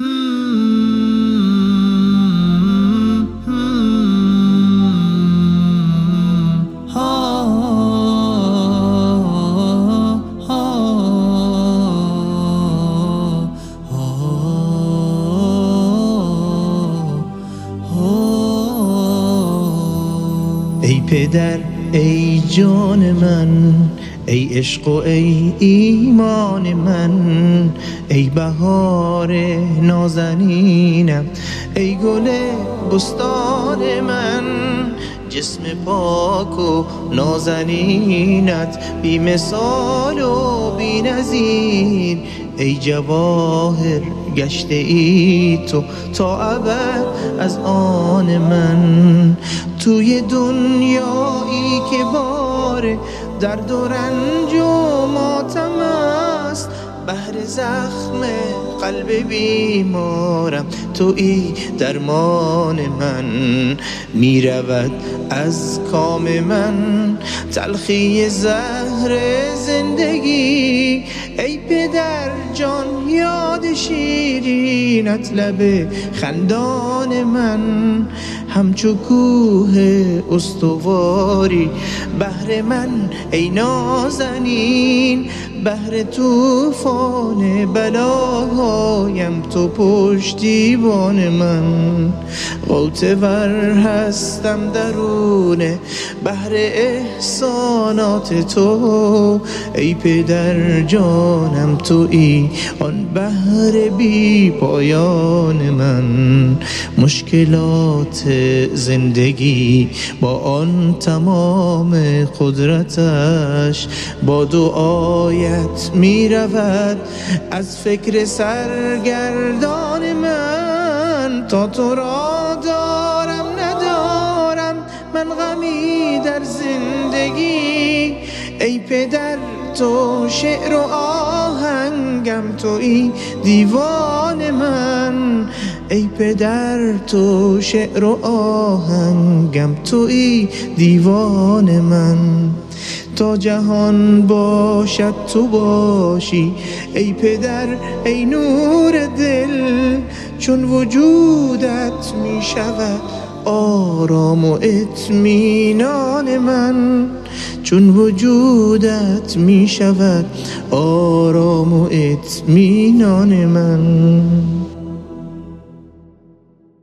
ای پدر ای جان من ای عشق و ای ایمان من ای بهار نازنینم ای گل بستان من جسم پاک و نازنینت بی مثال و بی نظیر ای جواهر گشته ای تو تا ابد از آن من. توی دنیایی که بار درد و رنج و ماتم است. بهر زخم قلب بیمارم تویی درمان من. می‌رود از کام من تلخی زهر زندگی. ای پدر جان یاد شیرینت لب خندان من. همچو کوه استواری بهر من ای نازنین. بهر توفان بلاهایم تو پشتیبان من. غوطه هستم درونه بهر احسانات تو ای پدر جانم تویی آن بهر بی پایان من. مشکلات زندگی با آن تمام قدرتش با دعایت می رود. از فکر سرگردان من تا تو را دارم ندارم. من غمی در زندگی ای پدر تو شعر و آهنگم توی دیوان من. ای پدر تو شعر و آهنگم توی دیوان من. تا جهان باشد تو باشی. ای پدر ای نور دل چون وجودت می شود آرام و اطمینان من. چون وجودت می شود آرام و اطمینان من.